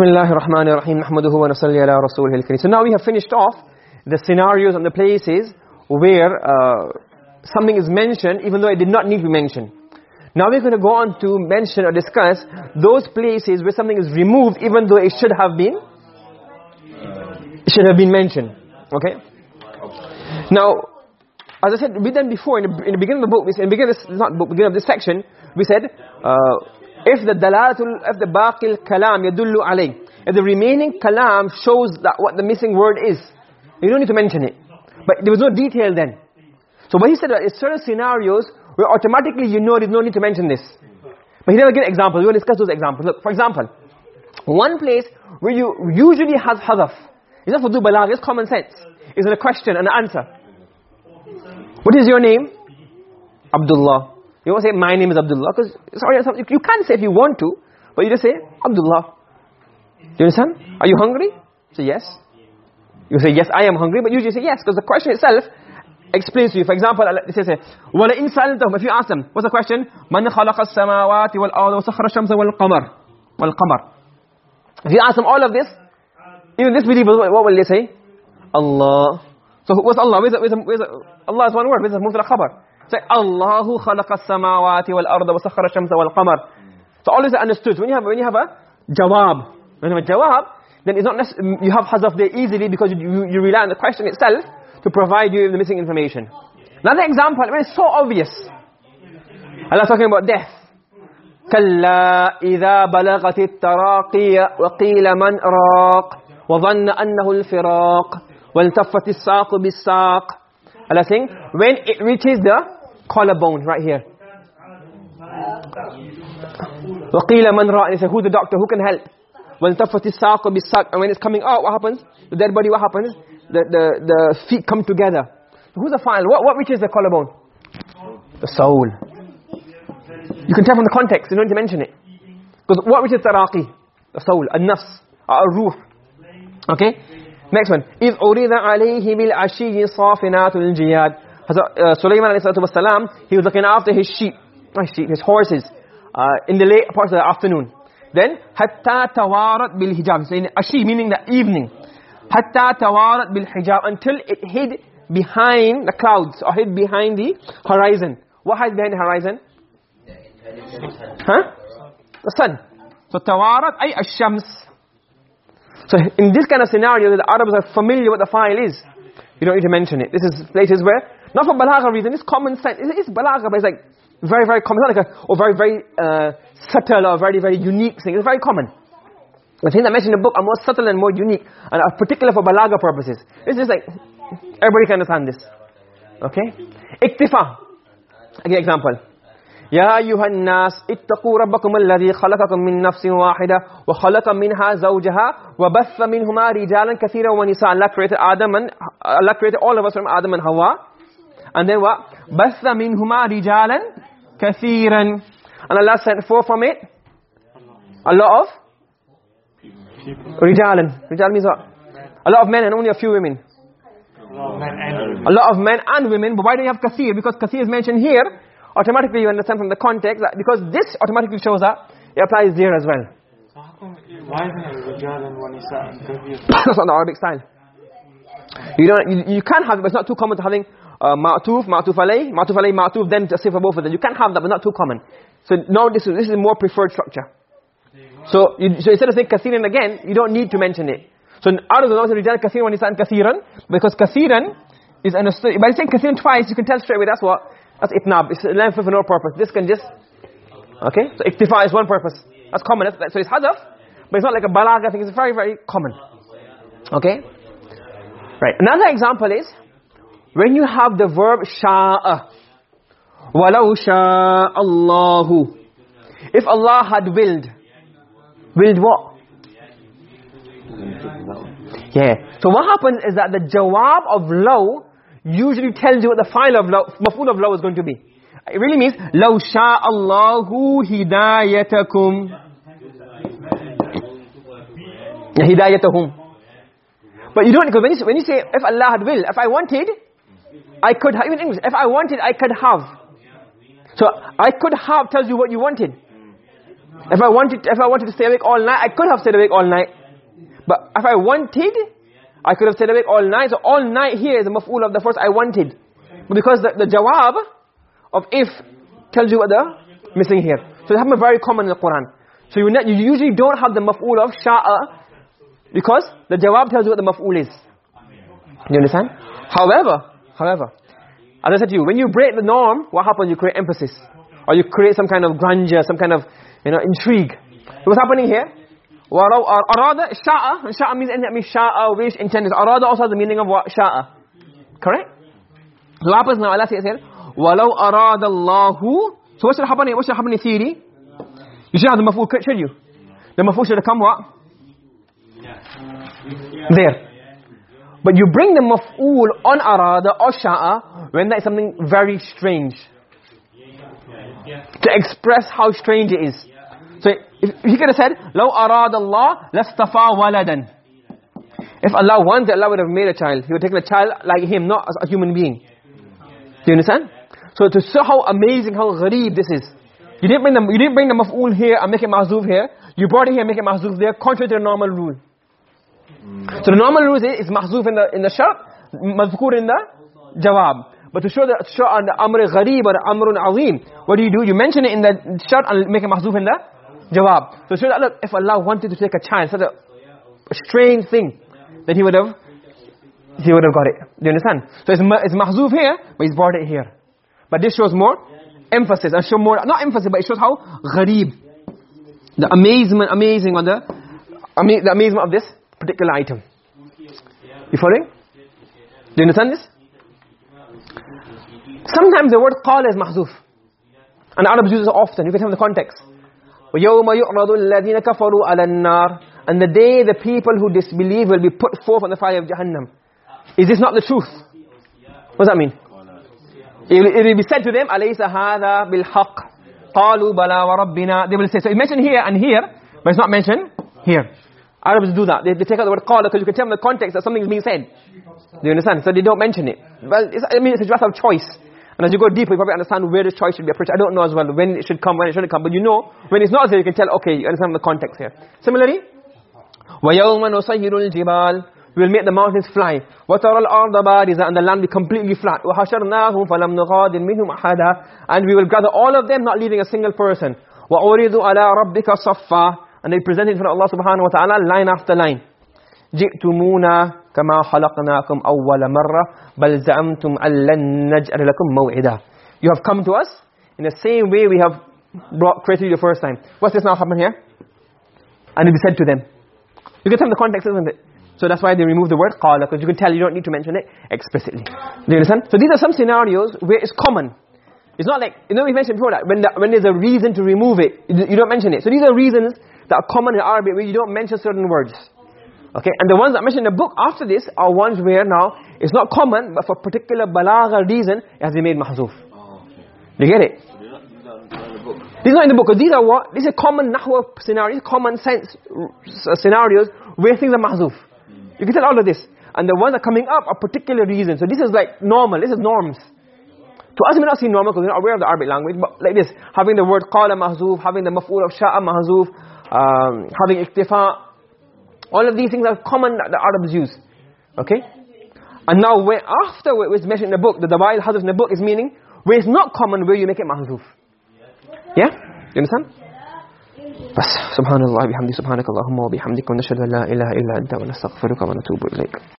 Bismillahir Rahmanir Rahim. Nahmaduhu wa nusalli ala rasulihil. So now we have finished off the scenarios and the places where uh, something is mentioned even though it did not need to be mentioned. Now we're going to go on to mention or discuss those places where something is removed even though it should have been should have been mentioned. Okay? Now, as I said, we done before in the, in the beginning of the book, we said, in the beginning of this, not book, beginning of this section, we said, uh, if the dalalatul, if the baqil kalam yadullu alay, if the remaining kalam shows that what the missing word is, you don't need to mention it. But there was no detail then. So what he said is certain scenarios where automatically you know there's no need to mention this. But he never gave examples. We will discuss those examples. Look, for example, one place where you usually has hadaf. is not for do it's common sense. It's a question and an answer. What is your name? Abdullah. You won't say my name is Abdullah because sorry you can say if you want to, but you just say Abdullah. Do you understand? Are you hungry? Say yes. You say yes I am hungry but usually say yes because the question itself explains to you. For example, it says وَلَا إِنْ سَأَلْتَهُمْ If you ask them, what's the question? مَنْ خَلَقَ السَّمَاوَاتِ وَالْأَرْضَ وَسَخَّرَ الشَّمْسَ وَالْقَمَرَ وَالْقَمَرَ If you ask them all of this, even disbelievers, what will they say? Allah. So what's Allah? Where's, where's, where's, Allah is one word. Where's the mubtada khabar? Allahu khalaqa as-samawati wal arda wa sakhara ash-shamsa wal qamar. So all is understood. When you have when you have a jawab, when you have a jawab, then it's not you have hazaf there easily because you, you rely on the question itself to provide you with the missing information. Another example, I mean, it's so obvious. Allah talking about death. كلا إذا بلغت التراقي وقيل من راق وظن أنه الفراق والتفت الساق بالساق Allah saying when it reaches the collarbone right here وقيل من راق they say who the doctor who can help والتفت الساق بالساق and when it's coming out what happens the dead body what happens the the the feet come together who's the final what what reaches the collarbone the soul you can tell from the context you don't need to mention it because what reaches taraqi the soul an-nafs ar-ruh okay next one إذ أريد عليه بالعشي صافنات الجياد Sulaiman alayhi salatu wasalam he was looking after his sheep not sheep his horses uh, in the late parts of the afternoon. Then hatta tawarat bil hijab so in ashi meaning the evening. Hatta tawarat bil hijab until it hid behind the clouds or hid behind the horizon. What hides behind the horizon? Huh? The sun. So tawarat ay ash-shams. So in this kind of scenario the arabs are familiar what the fa'il is. You don't need to mention it. This is places where not for balagha reason it's common sense it's, it's balagha but it's like very very common it's not like a or very very uh, subtle or very very unique thing it's very common the things that mentioned in the book are more subtle and more unique and are particular for balagha purposes it's just like everybody can understand this okay iktifa again example يا أيها الناس اتقوا ربكم الذي خلقكم من نفس واحدة وخلق منها زوجها وبث منهما رجالا كثيرا ونساء Allah created Adam and Allah created all of us from Adam and Hawa and then what بث منهما رجالا كثيرا and Allah sent forth from it a lot of رجالا رجال means what a lot of men and only a few women a lot of men and women but why do you have kathir because kathir is mentioned here automatically you understand from the context that because this automatically shows up it applies there as well so how come why isn't it rijalan wa nisa'an kathir that's not the arabic style you don't you, you can have it but it's not too common to having uh, ma'tuf ma'tuf alay ma'tuf alay ma'tuf then say for both of them you can have that but not too common so no this is this is more preferred structure so you, so instead of saying kathiran again you don't need to mention it so out of the words rijal kathiran wa nisa'an kathiran because kathiran is understood by saying kathiran twice you can tell straight away that's what that's itnab. It's length for no purpose. This can just... Okay? So iktifa is one purpose. That's common. So it's hadaf. But it's not like a balagha thing. It's very, very common. Okay? Right. Another example is when you have the verb sha'a walau sha'allahu if Allah had willed willed what? Yeah. So what happens is that the jawab of law usually tells you what the fa'il of law maf'ul of law is going to be. It really means law sha'allahu hidayatakum. Hidayatahum but you don't because when you, when you say if Allah had willed if I wanted I could have, even English, if I wanted, I could have. So, I could have tells you what you wanted. If I wanted, if I wanted to stay awake all night, I could have stayed awake all night. But if I wanted, I could have stayed awake all night. So all night here is the maf'ul of the first I wanted. Because the, the jawab of if tells you what the missing here. So it's very common in the Quran. So you, you usually don't have the maf'ul of sha'a because the jawab tells you what the maf'ul is. Do you understand? However, however, as I said to you, when you break the norm, what happens? You create emphasis. Or you create some kind of grandeur, some kind of, you know, intrigue. So what's happening here? وَرَوْ أَرَادَ شَاءَ Sha'a means anything that means sha'a, wish, intended. Arada also has the meaning of what? Sha'a. Correct? So what happens now? Allah says here, وَلَوْ أَرَادَ اللَّهُ So what should happen here? What should happen in theory? You should have the maf'ul, should you? The maf'ul should have come what? There. But you bring the maf'ul on arada or sha'a when there is something very strange. To express how strange it is. So if he could have said, لَوْ أَرَادَ اللَّهِ لَاسْتَفَى وَلَدًا If Allah wanted, Allah would have made a child. He would take a child like him, not a human being. Do you understand? So to show how amazing, how ghareeb this is. You didn't bring the, you didn't bring the maf'ul here and make it mahzuf here. You brought it here and make it mahzuf there, contrary to the normal rule. So the normal rule is it's mahzuf in the in the shart, mazkur in the jawab. But to show the show on the amr gharib or amrun azim, what do you do? You mention it in the shart and make it mahzuf in the jawab. So show that if Allah wanted to take a child, such a, a strange thing, then he would have he would have got it. Do you understand? So it's it's mahzuf here, but he's brought it here. But this shows more emphasis and show more not emphasis but it shows how gharib the amazement amazing on the the amazement of this particular item. You following? Do you understand this? Sometimes the word qala is mahzuf. And Arabs use it often. You can tell the context. وَيَوْمَ يُعْرَضُ الَّذِينَ كَفَرُوا عَلَى النَّارِ And the day the people who disbelieve will be put forth on the fire of Jahannam. Is this not the truth? What does that mean? It will, it will be said to them, أَلَيْسَ هَذَا بِالْحَقِّ قَالُوا بَلَا وَرَبِّنَا They will say, so it's mentioned here and here, but it's not mentioned here. Arabs do that. They, they take out the word qala because you can tell in the context that something is being said. Do you understand? So they don't mention it. Well, I mean, it's a matter of choice. And as you go deeper, you probably understand where this choice should be approached. I don't know as well when it should come, when it shouldn't come. But you know, when it's not there, you can tell, okay, you understand the context here. Similarly, وَيَوْمَ نُصَيِّرُ الْجِبَالِ We will make the mountains fly. وَتَرَى الْأَرْضَ بَارِزًا And the land be completely flat. وَحَشَرْنَاهُمْ فَلَمْ نُغَادِرْ مِنْهُمْ أَحَدًا And we will gather all of them, not leaving a single person. وَأُرِدُوا عَلَىٰ رَبِّكَ صَفًّا and they present it in front of Allah subhanahu wa ta'ala line after line جئتمونا كما خلقناكم أول مرة بل زعمتم أن لن نجعل لكم موعدا you have come to us in the same way we have brought created you the first time what's this now happen here and it be said to them you can tell the context isn't it so that's why they remove the word qala because you can tell you don't need to mention it explicitly do you understand so these are some scenarios where it's common it's not like you know we mentioned before that when the, when there's a reason to remove it you don't mention it so these are reasons that are common in Arabic where you don't mention certain words. Okay, and the ones that mentioned in the book after this are ones where now it's not common, but for particular balagha reason, it has been made mahzuf. Oh, okay. You get it? These are not in the book, these are what? These are common nahwa scenarios, common sense uh, scenarios where things are mahzuf. You can tell all of this. And the ones that are coming up are particular reasons. So this is like normal, this is norms. To us, we may not see normal because we're not aware of the Arabic language, but like this, having the word qala mahzuf, having the maf'ul of sha'a mahzuf, um, having iktifa all of these things are common that the Arabs use okay and now when after what was mentioned in the book the dawail hadith in the book is meaning where it's not common where you make it mahzuf yeah you understand بس سبحان الله بحمده سبحانك اللهم وبحمدك ونشهد ان لا اله الا انت ونستغفرك ونتوب اليك